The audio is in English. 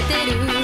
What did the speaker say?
重ねてる